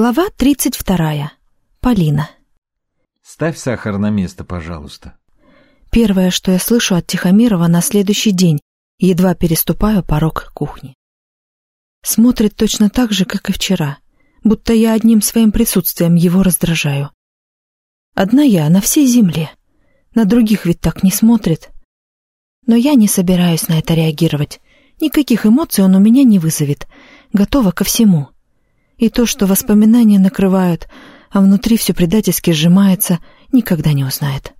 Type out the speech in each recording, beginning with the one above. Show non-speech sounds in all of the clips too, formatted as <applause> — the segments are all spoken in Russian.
Глава 32. Полина. Ставь сахар на место, пожалуйста. Первое, что я слышу от Тихомирова на следующий день, едва переступаю порог кухни. Смотрит точно так же, как и вчера, будто я одним своим присутствием его раздражаю. Одна я на всей земле. На других ведь так не смотрит. Но я не собираюсь на это реагировать. Никаких эмоций он у меня не вызовет. Готова ко всему. И то, что воспоминания накрывают, а внутри все предательски сжимается, никогда не узнает.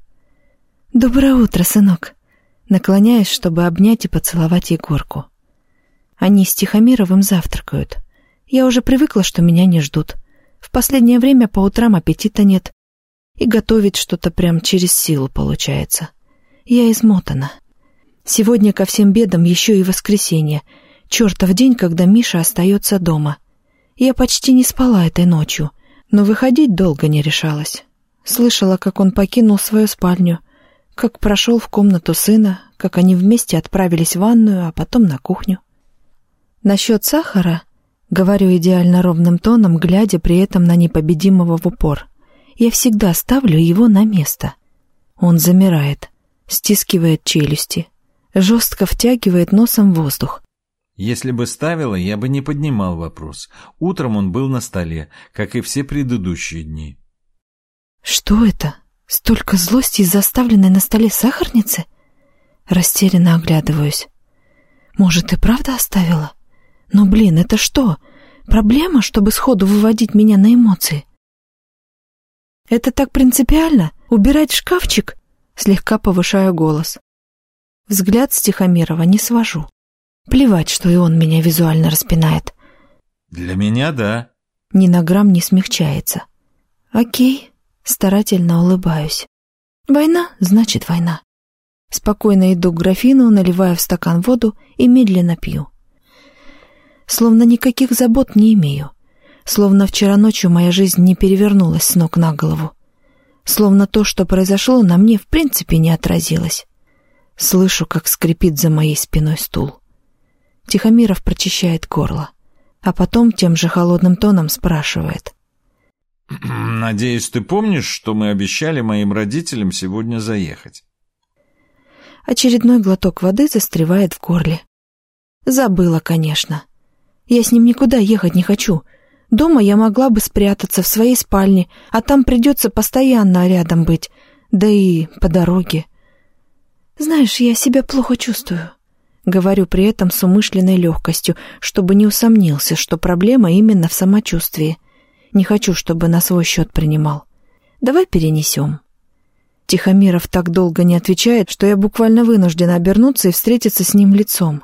«Доброе утро, сынок!» Наклоняюсь, чтобы обнять и поцеловать Егорку. Они с Тихомировым завтракают. Я уже привыкла, что меня не ждут. В последнее время по утрам аппетита нет. И готовить что-то прям через силу получается. Я измотана. Сегодня ко всем бедам еще и воскресенье. Чертов день, когда Миша остается дома — я почти не спала этой ночью, но выходить долго не решалась. Слышала, как он покинул свою спальню, как прошел в комнату сына, как они вместе отправились в ванную, а потом на кухню. Насчет сахара, говорю идеально ровным тоном, глядя при этом на непобедимого в упор, я всегда ставлю его на место. Он замирает, стискивает челюсти, жестко втягивает носом воздух, если бы ставила, я бы не поднимал вопрос. Утром он был на столе, как и все предыдущие дни. Что это? Столько злости из заставленной на столе сахарницы? Растерянно оглядываюсь. Может, и правда оставила? Но, блин, это что? Проблема, чтобы сходу выводить меня на эмоции? Это так принципиально? Убирать шкафчик? Слегка повышаю голос. Взгляд с Тихомирова не свожу. Плевать, что и он меня визуально распинает. Для меня да. Ни на грамм не смягчается. Окей, старательно улыбаюсь. Война значит война. Спокойно иду к графину, наливаю в стакан воду и медленно пью. Словно никаких забот не имею. Словно вчера ночью моя жизнь не перевернулась с ног на голову. Словно то, что произошло, на мне в принципе не отразилось. Слышу, как скрипит за моей спиной стул. Тихомиров прочищает горло, а потом тем же холодным тоном спрашивает. <clears throat> «Надеюсь, ты помнишь, что мы обещали моим родителям сегодня заехать?» Очередной глоток воды застревает в горле. Забыла, конечно. Я с ним никуда ехать не хочу. Дома я могла бы спрятаться в своей спальне, а там придется постоянно рядом быть, да и по дороге. Знаешь, я себя плохо чувствую. Говорю при этом с умышленной легкостью, чтобы не усомнился, что проблема именно в самочувствии. Не хочу, чтобы на свой счет принимал. Давай перенесем. Тихомиров так долго не отвечает, что я буквально вынуждена обернуться и встретиться с ним лицом.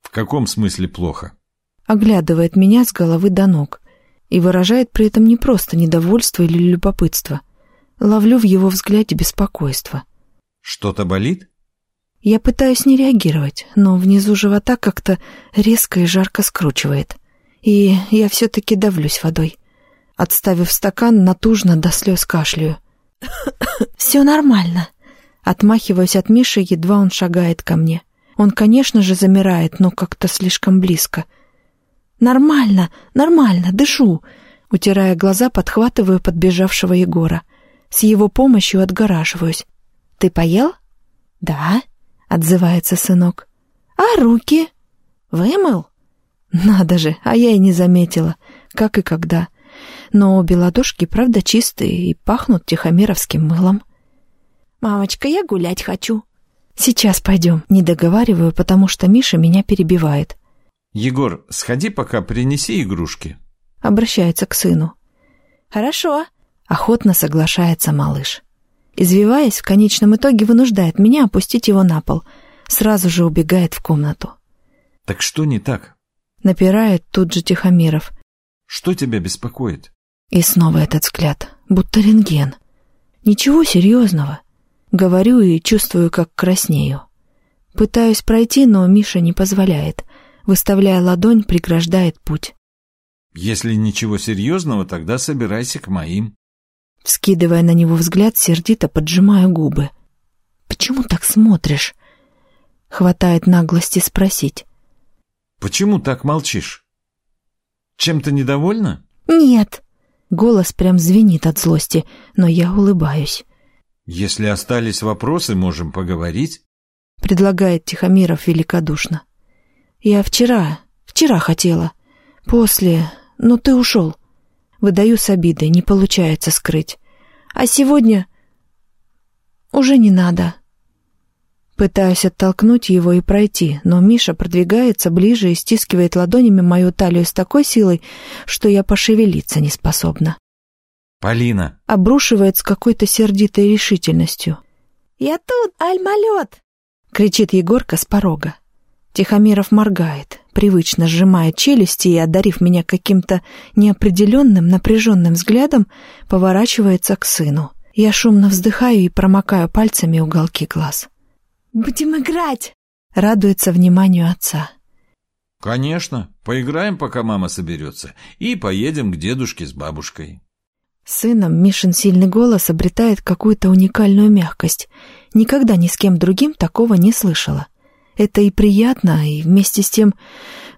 В каком смысле плохо? Оглядывает меня с головы до ног и выражает при этом не просто недовольство или любопытство. Ловлю в его взгляде беспокойство. Что-то болит? Я пытаюсь не реагировать, но внизу живота как-то резко и жарко скручивает. И я все-таки давлюсь водой. Отставив стакан, натужно до слез кашляю. <coughs> «Все нормально». Отмахиваюсь от Миши, едва он шагает ко мне. Он, конечно же, замирает, но как-то слишком близко. «Нормально, нормально, дышу». Утирая глаза, подхватываю подбежавшего Егора. С его помощью отгораживаюсь. «Ты поел?» «Да», — отзывается сынок. «А руки? Вымыл?» «Надо же, а я и не заметила, как и когда. Но обе ладошки, правда, чистые и пахнут тихомировским мылом». «Мамочка, я гулять хочу». «Сейчас пойдем». Не договариваю, потому что Миша меня перебивает. «Егор, сходи пока, принеси игрушки». Обращается к сыну. «Хорошо», — охотно соглашается малыш извиваясь, в конечном итоге вынуждает меня опустить его на пол. Сразу же убегает в комнату. «Так что не так?» Напирает тут же Тихомиров. «Что тебя беспокоит?» И снова этот взгляд, будто рентген. «Ничего серьезного». Говорю и чувствую, как краснею. Пытаюсь пройти, но Миша не позволяет. Выставляя ладонь, преграждает путь. «Если ничего серьезного, тогда собирайся к моим». Вскидывая на него взгляд, сердито поджимаю губы. «Почему так смотришь?» Хватает наглости спросить. «Почему так молчишь? Чем-то недовольна?» «Нет». Голос прям звенит от злости, но я улыбаюсь. «Если остались вопросы, можем поговорить», — предлагает Тихомиров великодушно. «Я вчера, вчера хотела. После, но ты ушел. Выдаю с обидой, не получается скрыть. А сегодня уже не надо». Пытаюсь оттолкнуть его и пройти, но Миша продвигается ближе и стискивает ладонями мою талию с такой силой, что я пошевелиться не способна. «Полина!» Обрушивает с какой-то сердитой решительностью. «Я тут, альмалет!» — кричит Егорка с порога. Тихомиров моргает, привычно сжимая челюсти и, одарив меня каким-то неопределенным, напряженным взглядом, поворачивается к сыну. Я шумно вздыхаю и промокаю пальцами уголки глаз. «Будем играть!» — радуется вниманию отца. «Конечно, поиграем, пока мама соберется, и поедем к дедушке с бабушкой». Сыном Мишин сильный голос обретает какую-то уникальную мягкость. Никогда ни с кем другим такого не слышала. Это и приятно, и вместе с тем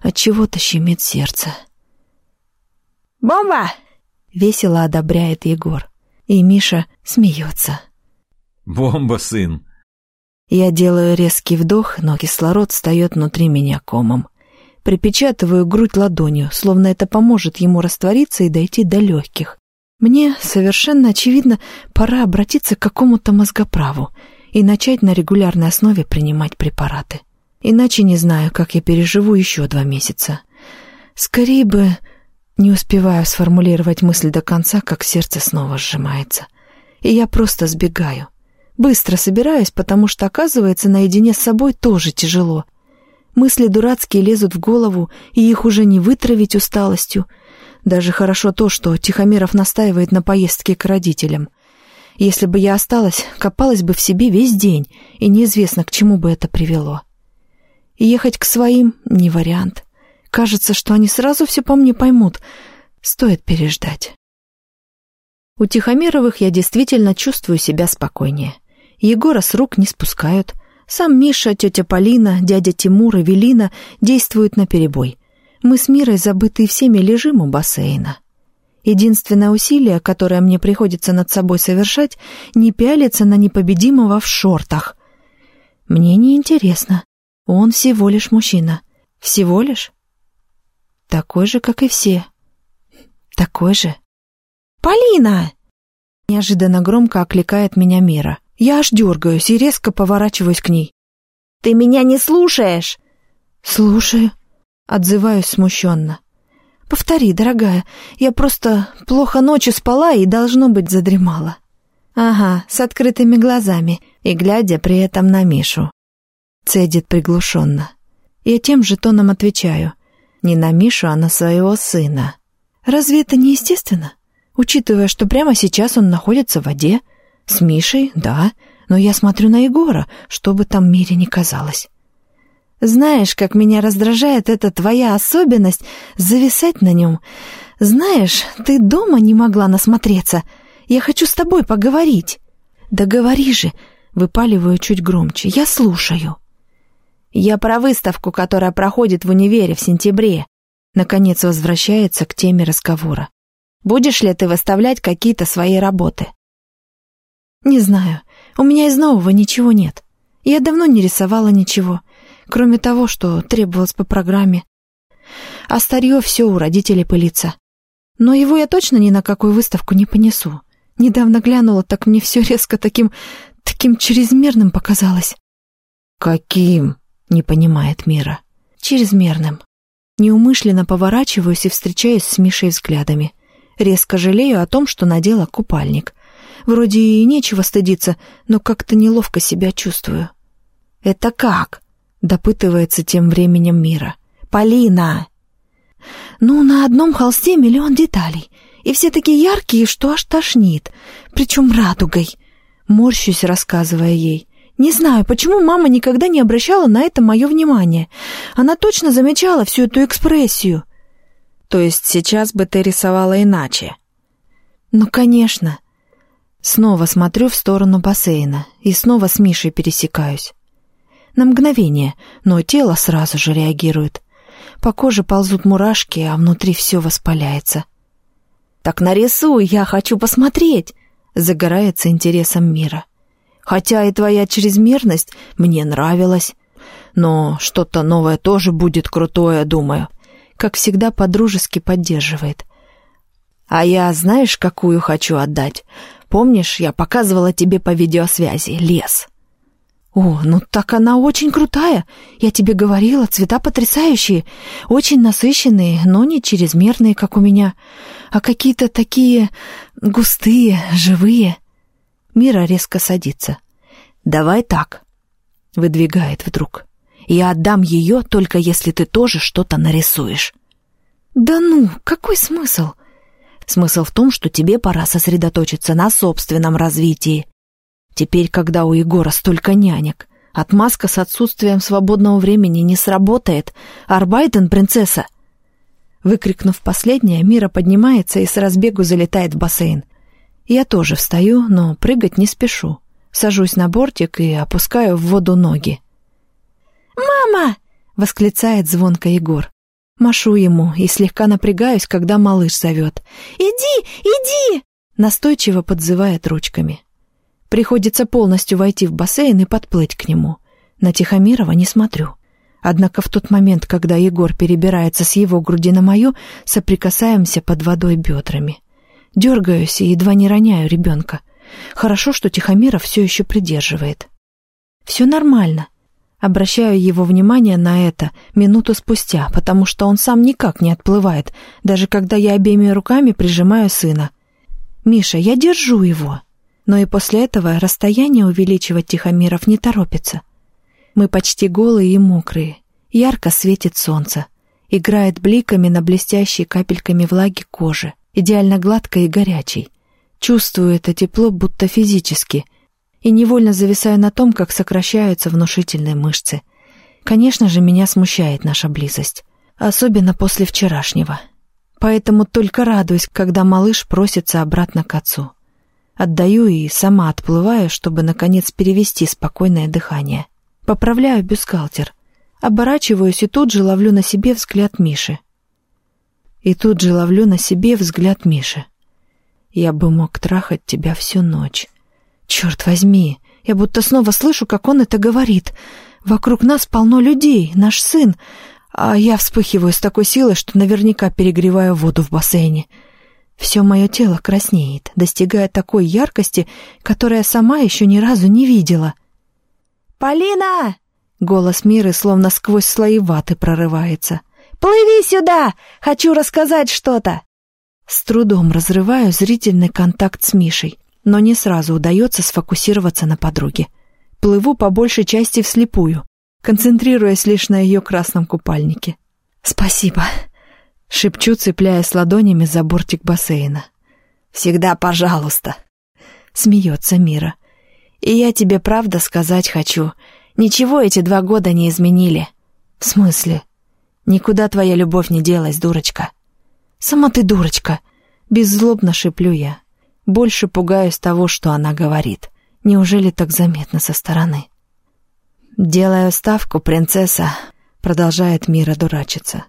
от чего-то щемит сердце. «Бомба!» — весело одобряет Егор. И Миша смеется. «Бомба, сын!» Я делаю резкий вдох, но кислород встает внутри меня комом. Припечатываю грудь ладонью, словно это поможет ему раствориться и дойти до легких. Мне совершенно очевидно, пора обратиться к какому-то мозгоправу и начать на регулярной основе принимать препараты. Иначе не знаю, как я переживу еще два месяца. Скорее бы не успеваю сформулировать мысль до конца, как сердце снова сжимается. И я просто сбегаю. Быстро собираюсь, потому что, оказывается, наедине с собой тоже тяжело. Мысли дурацкие лезут в голову, и их уже не вытравить усталостью. Даже хорошо то, что Тихомиров настаивает на поездке к родителям. Если бы я осталась, копалась бы в себе весь день, и неизвестно, к чему бы это привело. Ехать к своим — не вариант. Кажется, что они сразу все по мне поймут. Стоит переждать. У Тихомировых я действительно чувствую себя спокойнее. Егора с рук не спускают. Сам Миша, тетя Полина, дядя Тимур и Велина действуют наперебой. Мы с Мирой, забытые всеми, лежим у бассейна. Единственное усилие, которое мне приходится над собой совершать, не пялиться на непобедимого в шортах. Мне не интересно. Он всего лишь мужчина. Всего лишь? Такой же, как и все. Такой же. «Полина!» Неожиданно громко окликает меня Мира. Я аж дергаюсь и резко поворачиваюсь к ней. «Ты меня не слушаешь?» «Слушаю», — отзываюсь смущенно. «Повтори, дорогая, я просто плохо ночью спала и, должно быть, задремала». «Ага, с открытыми глазами и глядя при этом на Мишу». Цедит приглушенно. Я тем же тоном отвечаю. Не на Мишу, а на своего сына. «Разве это не естественно? Учитывая, что прямо сейчас он находится в воде, с Мишей, да, но я смотрю на Егора, что бы там мире ни казалось. Знаешь, как меня раздражает эта твоя особенность зависать на нем. Знаешь, ты дома не могла насмотреться. Я хочу с тобой поговорить. Да говори же, выпаливаю чуть громче. Я слушаю. Я про выставку, которая проходит в универе в сентябре. Наконец возвращается к теме разговора. Будешь ли ты выставлять какие-то свои работы? «Не знаю. У меня из нового ничего нет. Я давно не рисовала ничего, кроме того, что требовалось по программе. А старье все у родителей пылится. Но его я точно ни на какую выставку не понесу. Недавно глянула, так мне все резко таким... таким чрезмерным показалось». «Каким?» — не понимает Мира. «Чрезмерным». Неумышленно поворачиваюсь и встречаюсь с Мишей взглядами. Резко жалею о том, что надела купальник — Вроде и нечего стыдиться, но как-то неловко себя чувствую. «Это как?» — допытывается тем временем Мира. «Полина!» «Ну, на одном холсте миллион деталей, и все такие яркие, что аж тошнит, причем радугой», — морщусь, рассказывая ей. «Не знаю, почему мама никогда не обращала на это мое внимание. Она точно замечала всю эту экспрессию». «То есть сейчас бы ты рисовала иначе?» «Ну, конечно. Снова смотрю в сторону бассейна и снова с Мишей пересекаюсь. На мгновение, но тело сразу же реагирует. По коже ползут мурашки, а внутри все воспаляется. «Так нарисуй, я хочу посмотреть!» Загорается интересом мира. «Хотя и твоя чрезмерность мне нравилась. Но что-то новое тоже будет крутое, думаю». Как всегда, подружески поддерживает. «А я знаешь, какую хочу отдать? Помнишь, я показывала тебе по видеосвязи лес?» «О, ну так она очень крутая. Я тебе говорила, цвета потрясающие, очень насыщенные, но не чрезмерные, как у меня, а какие-то такие густые, живые». Мира резко садится. «Давай так», — выдвигает вдруг. «Я отдам ее, только если ты тоже что-то нарисуешь». «Да ну, какой смысл?» «Смысл в том, что тебе пора сосредоточиться на собственном развитии». Теперь, когда у Егора столько нянек, отмазка с отсутствием свободного времени не сработает. Арбайтен, принцесса!» Выкрикнув последнее, Мира поднимается и с разбегу залетает в бассейн. Я тоже встаю, но прыгать не спешу. Сажусь на бортик и опускаю в воду ноги. «Мама!» — восклицает звонко Егор. Машу ему и слегка напрягаюсь, когда малыш зовет. «Иди, иди!» Настойчиво подзывает ручками. Приходится полностью войти в бассейн и подплыть к нему. На Тихомирова не смотрю. Однако в тот момент, когда Егор перебирается с его груди на мою, соприкасаемся под водой бедрами. Дергаюсь и едва не роняю ребенка. Хорошо, что Тихомиров все еще придерживает. Все нормально. Обращаю его внимание на это минуту спустя, потому что он сам никак не отплывает, даже когда я обеими руками прижимаю сына. «Миша, я держу его!» Но и после этого расстояние увеличивать Тихомиров не торопится. Мы почти голые и мокрые. Ярко светит солнце. Играет бликами на блестящей капельками влаги кожи. Идеально гладкой и горячей. Чувствую это тепло будто физически. И невольно зависаю на том, как сокращаются внушительные мышцы. Конечно же, меня смущает наша близость. Особенно после вчерашнего. Поэтому только радуюсь, когда малыш просится обратно к отцу. Отдаю и сама отплываю, чтобы, наконец, перевести спокойное дыхание. Поправляю бюстгальтер. Оборачиваюсь и тут же ловлю на себе взгляд Миши. И тут же ловлю на себе взгляд Миши. Я бы мог трахать тебя всю ночь. Черт возьми, я будто снова слышу, как он это говорит. Вокруг нас полно людей, наш сын, а я вспыхиваю с такой силой, что наверняка перегреваю воду в бассейне. Все мое тело краснеет, достигая такой яркости, которая сама еще ни разу не видела. «Полина!» — голос Миры словно сквозь слои ваты прорывается. «Плыви сюда! Хочу рассказать что-то!» С трудом разрываю зрительный контакт с Мишей, но не сразу удается сфокусироваться на подруге. Плыву по большей части вслепую, концентрируясь лишь на ее красном купальнике. «Спасибо!» Шепчу, цепляясь ладонями за бортик бассейна. «Всегда пожалуйста!» Смеется Мира. «И я тебе правда сказать хочу. Ничего эти два года не изменили». «В смысле?» «Никуда твоя любовь не делась, дурочка». «Сама ты дурочка!» Беззлобно шеплю я. Больше пугаюсь того, что она говорит. Неужели так заметно со стороны? «Делаю ставку, принцесса», — продолжает Мира дурачиться.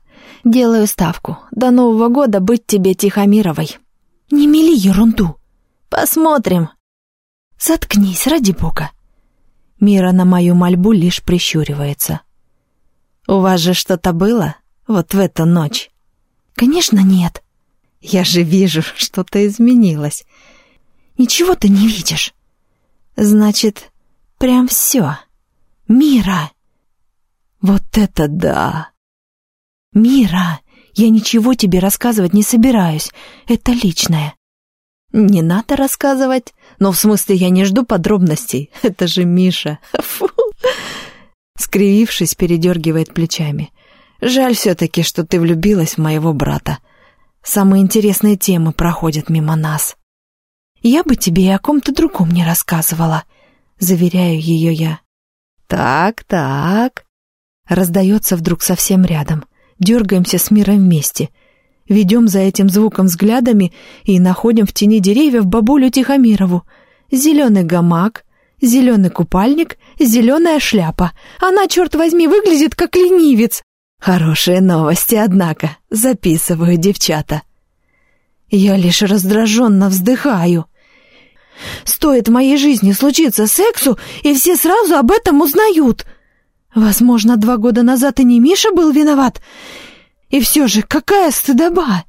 Делаю ставку. До Нового года быть тебе Тихомировой. Не мели ерунду. Посмотрим. Заткнись, ради бога. Мира на мою мольбу лишь прищуривается. У вас же что-то было? Вот в эту ночь? Конечно, нет. Я же вижу, <laughs> что-то изменилось. Ничего ты не видишь. Значит, прям все. Мира. Вот это да! «Мира, я ничего тебе рассказывать не собираюсь. Это личное». «Не надо рассказывать. Но в смысле я не жду подробностей. <laughs> Это же Миша. <laughs> Фу!» Скривившись, передергивает плечами. «Жаль все-таки, что ты влюбилась в моего брата. Самые интересные темы проходят мимо нас». «Я бы тебе и о ком-то другом не рассказывала», — заверяю ее я. «Так, так», — раздается вдруг совсем рядом дергаемся с миром вместе. Ведем за этим звуком взглядами и находим в тени деревьев бабулю Тихомирову. Зеленый гамак, зеленый купальник, зеленая шляпа. Она, черт возьми, выглядит как ленивец. Хорошие новости, однако. Записываю, девчата. Я лишь раздраженно вздыхаю. Стоит в моей жизни случиться сексу, и все сразу об этом узнают. Возможно, два года назад и не Миша был виноват. И все же, какая стыдоба!